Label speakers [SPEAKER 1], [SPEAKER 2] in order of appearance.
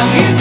[SPEAKER 1] I'll give